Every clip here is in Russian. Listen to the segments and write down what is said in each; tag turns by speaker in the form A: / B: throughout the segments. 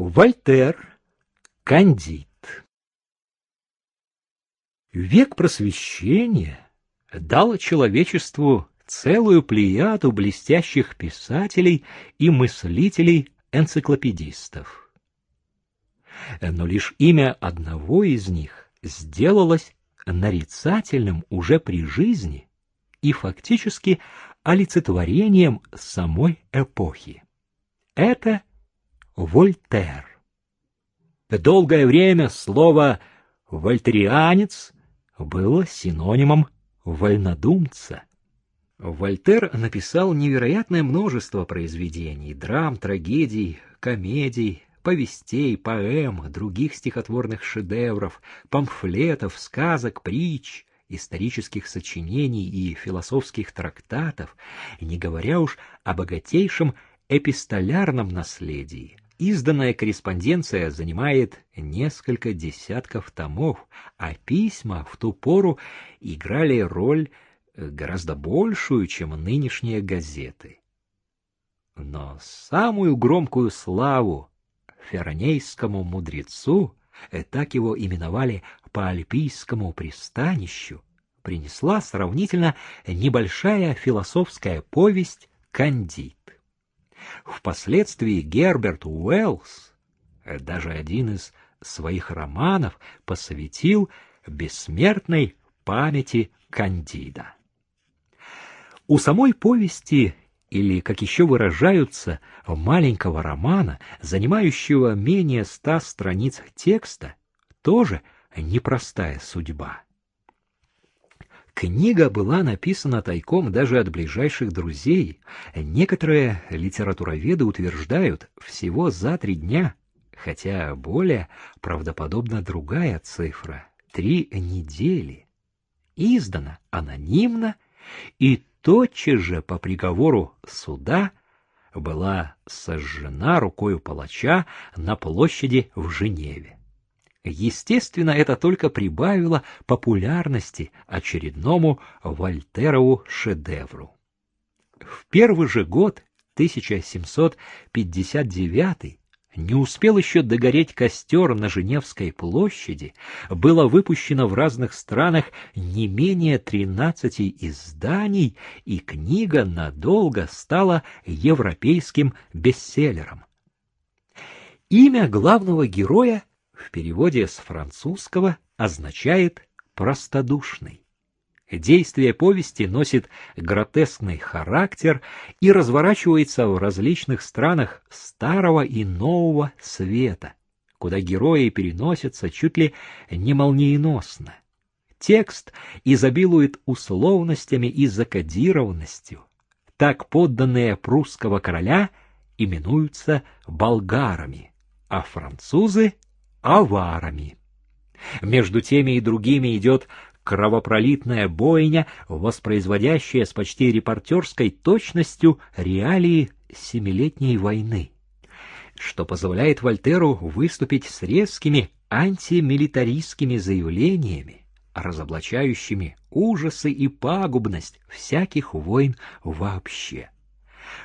A: Вольтер, Кандид. Век просвещения дал человечеству целую плеяду блестящих писателей и мыслителей-энциклопедистов. Но лишь имя одного из них сделалось нарицательным уже при жизни и фактически олицетворением самой эпохи. Это Вольтер. Долгое время слово «вольтерианец» было синонимом «вольнодумца». Вольтер написал невероятное множество произведений, драм, трагедий, комедий, повестей, поэм, других стихотворных шедевров, памфлетов, сказок, притч, исторических сочинений и философских трактатов, не говоря уж о богатейшем эпистолярном наследии. Изданная корреспонденция занимает несколько десятков томов, а письма в ту пору играли роль гораздо большую, чем нынешние газеты. Но самую громкую славу фернейскому мудрецу, э, так его именовали по альпийскому пристанищу, принесла сравнительно небольшая философская повесть «Кандид». Впоследствии Герберт Уэллс, э, даже один из своих романов, посвятил бессмертной памяти Кандида. У самой повести, или, как еще выражаются, маленького романа, занимающего менее ста страниц текста, тоже непростая судьба. Книга была написана тайком даже от ближайших друзей. Некоторые литературоведы утверждают всего за три дня, хотя более правдоподобна другая цифра — три недели. Издана анонимно и тотчас же по приговору суда была сожжена рукою палача на площади в Женеве. Естественно, это только прибавило популярности очередному Вольтерову шедевру. В первый же год, 1759, не успел еще догореть костер на Женевской площади, было выпущено в разных странах не менее тринадцати изданий, и книга надолго стала европейским бестселлером. Имя главного героя в переводе с французского означает «простодушный». Действие повести носит гротескный характер и разворачивается в различных странах старого и нового света, куда герои переносятся чуть ли не молниеносно. Текст изобилует условностями и закодированностью. Так подданные прусского короля именуются болгарами, а французы — аварами. Между теми и другими идет кровопролитная бойня, воспроизводящая с почти репортерской точностью реалии Семилетней войны, что позволяет Вольтеру выступить с резкими антимилитаристскими заявлениями, разоблачающими ужасы и пагубность всяких войн вообще.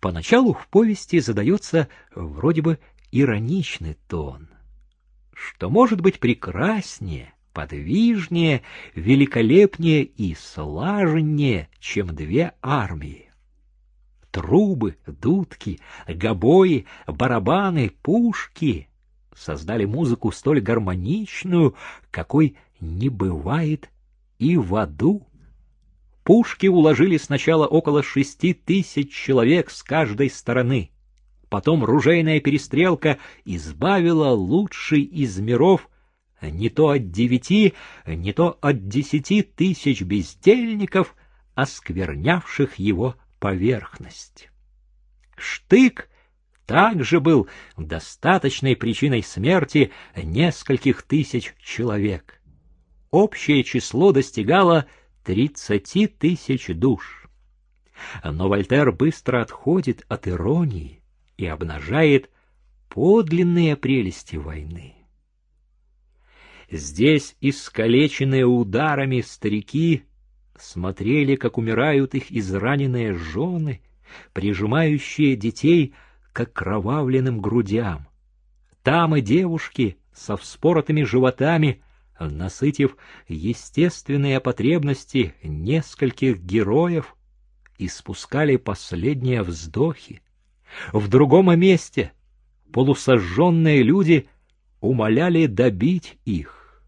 A: Поначалу в повести задается вроде бы ироничный тон, что может быть прекраснее подвижнее, великолепнее и слаженнее, чем две армии. Трубы, дудки, гобои, барабаны, пушки создали музыку столь гармоничную, какой не бывает и в аду. Пушки уложили сначала около шести тысяч человек с каждой стороны. Потом ружейная перестрелка избавила лучший из миров не то от девяти, не то от десяти тысяч бездельников, осквернявших его поверхность. Штык также был достаточной причиной смерти нескольких тысяч человек. Общее число достигало тридцати тысяч душ. Но Вольтер быстро отходит от иронии и обнажает подлинные прелести войны. Здесь искалеченные ударами старики смотрели, как умирают их израненные жены, прижимающие детей к окровавленным грудям. Там и девушки со вспоротыми животами, насытив естественные потребности нескольких героев, испускали последние вздохи. В другом месте полусожженные люди умоляли добить их.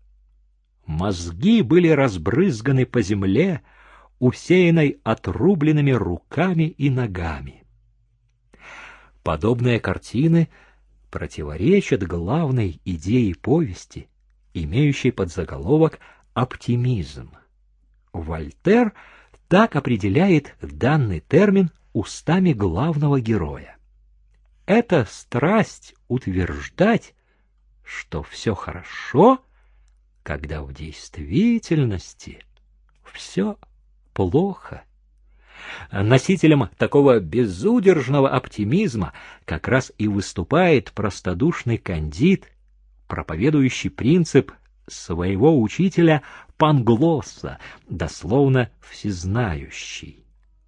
A: Мозги были разбрызганы по земле, усеянной отрубленными руками и ногами. Подобные картины противоречат главной идее повести, имеющей подзаголовок «оптимизм». Вольтер так определяет данный термин устами главного героя. Это страсть утверждать, что все хорошо, когда в действительности все плохо. Носителем такого безудержного оптимизма как раз и выступает простодушный кандид, проповедующий принцип своего учителя Панглосса, дословно всезнающий.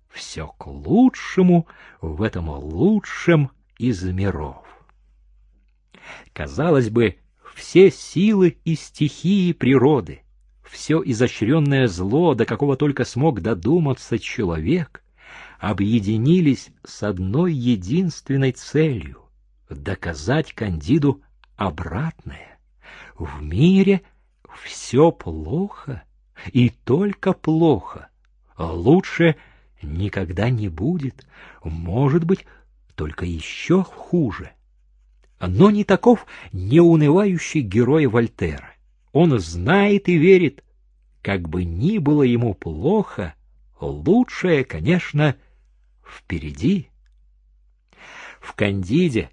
A: Все к лучшему в этом лучшем из миров. Казалось бы, все силы и стихии природы, все изощренное зло, до какого только смог додуматься человек, объединились с одной единственной целью — доказать Кандиду обратное. В мире все плохо, и только плохо. Лучше никогда не будет, может быть, только еще хуже. Но не таков неунывающий герой Вольтера. Он знает и верит, как бы ни было ему плохо, лучшее, конечно, впереди. В «Кандиде»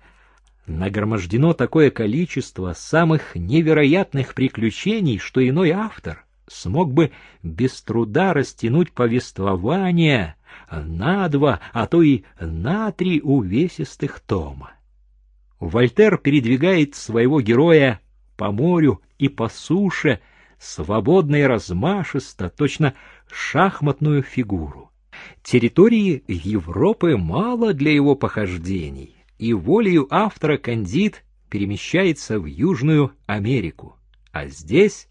A: нагромождено такое количество самых невероятных приключений, что иной автор смог бы без труда растянуть повествование на два, а то и на три увесистых тома. Вольтер передвигает своего героя по морю и по суше, свободно и размашисто, точно шахматную фигуру. Территории Европы мало для его похождений, и волею автора Кандид перемещается в Южную Америку. А здесь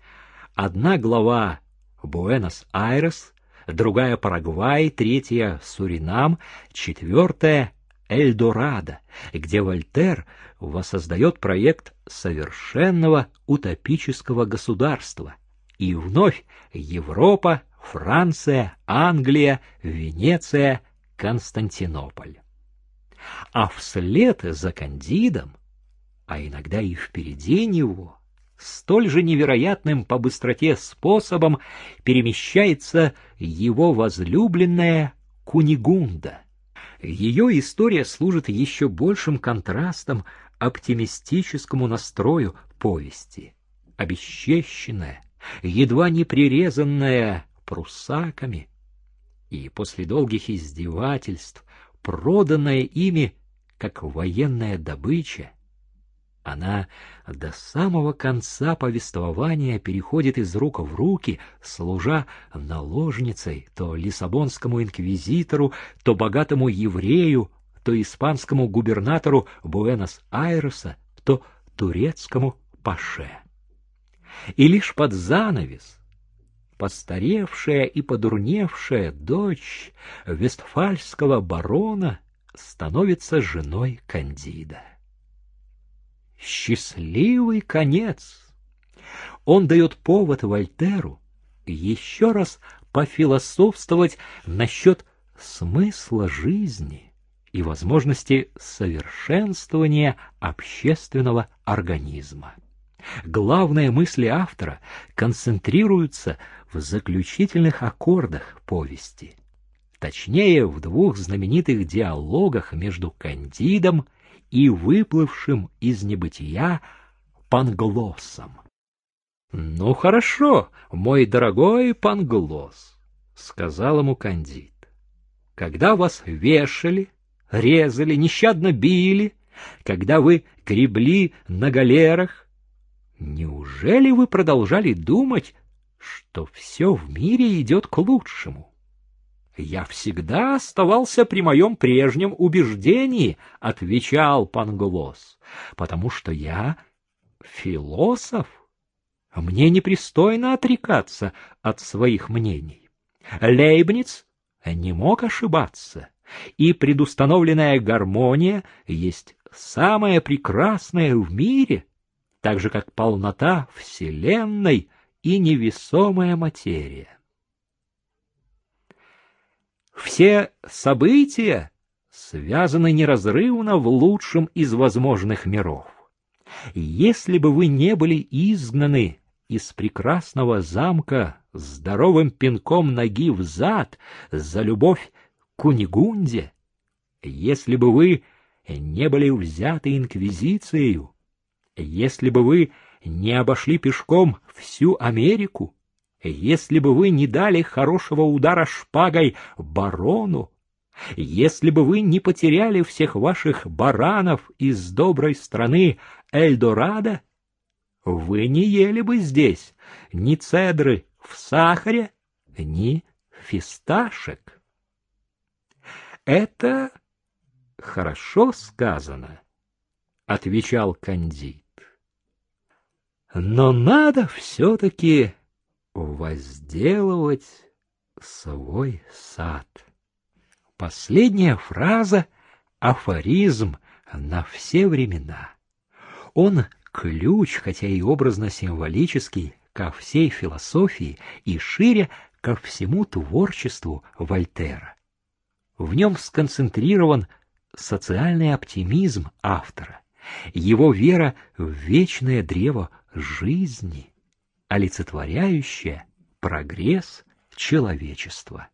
A: одна глава Буэнос-Айрес, другая Парагвай, третья Суринам, четвертая Эльдорадо, где Вольтер воссоздает проект совершенного утопического государства. И вновь Европа, Франция, Англия, Венеция, Константинополь. А вслед за Кандидом, а иногда и впереди него, столь же невероятным по быстроте способом перемещается его возлюбленная Кунигунда. Ее история служит еще большим контрастом оптимистическому настрою повести. Обесчещенная, едва не прирезанная прусаками, и после долгих издевательств, проданная ими как военная добыча, она до самого конца повествования переходит из рук в руки, служа наложницей то лиссабонскому инквизитору, то богатому еврею, то испанскому губернатору Буэнос-Айреса, то турецкому паше. И лишь под занавес постаревшая и подурневшая дочь вестфальского барона становится женой Кандида. Счастливый конец! Он дает повод Вольтеру еще раз пофилософствовать насчет смысла жизни и возможности совершенствования общественного организма. Главные мысли автора концентрируются в заключительных аккордах повести, точнее в двух знаменитых диалогах между Кандидом и выплывшим из небытия Панглоссом. «Ну хорошо, мой дорогой Панглос», — сказал ему Кандид. «Когда вас вешали, резали, нещадно били, когда вы гребли на галерах, неужели вы продолжали думать, что все в мире идет к лучшему? Я всегда оставался при моем прежнем убеждении, — отвечал Панглос, — потому что я философ. Мне непристойно отрекаться от своих мнений. Лейбниц не мог ошибаться, и предустановленная гармония есть самое прекрасное в мире, так же как полнота Вселенной и невесомая материя. Все события связаны неразрывно в лучшем из возможных миров. Если бы вы не были изгнаны из прекрасного замка здоровым пинком ноги в зад за любовь к Кунигунде, если бы вы не были взяты инквизицией, если бы вы не обошли пешком всю Америку, если бы вы не дали хорошего удара шпагой барону, если бы вы не потеряли всех ваших баранов из доброй страны Эльдорадо, вы не ели бы здесь ни цедры в сахаре, ни фисташек. Это хорошо сказано, — отвечал Кандид. Но надо все-таки возделывать свой сад. Последняя фраза — афоризм на все времена. Он ключ, хотя и образно-символический, ко всей философии и шире ко всему творчеству Вольтера. В нем сконцентрирован социальный оптимизм автора, его вера в вечное древо жизни, олицетворяющее прогресс человечества.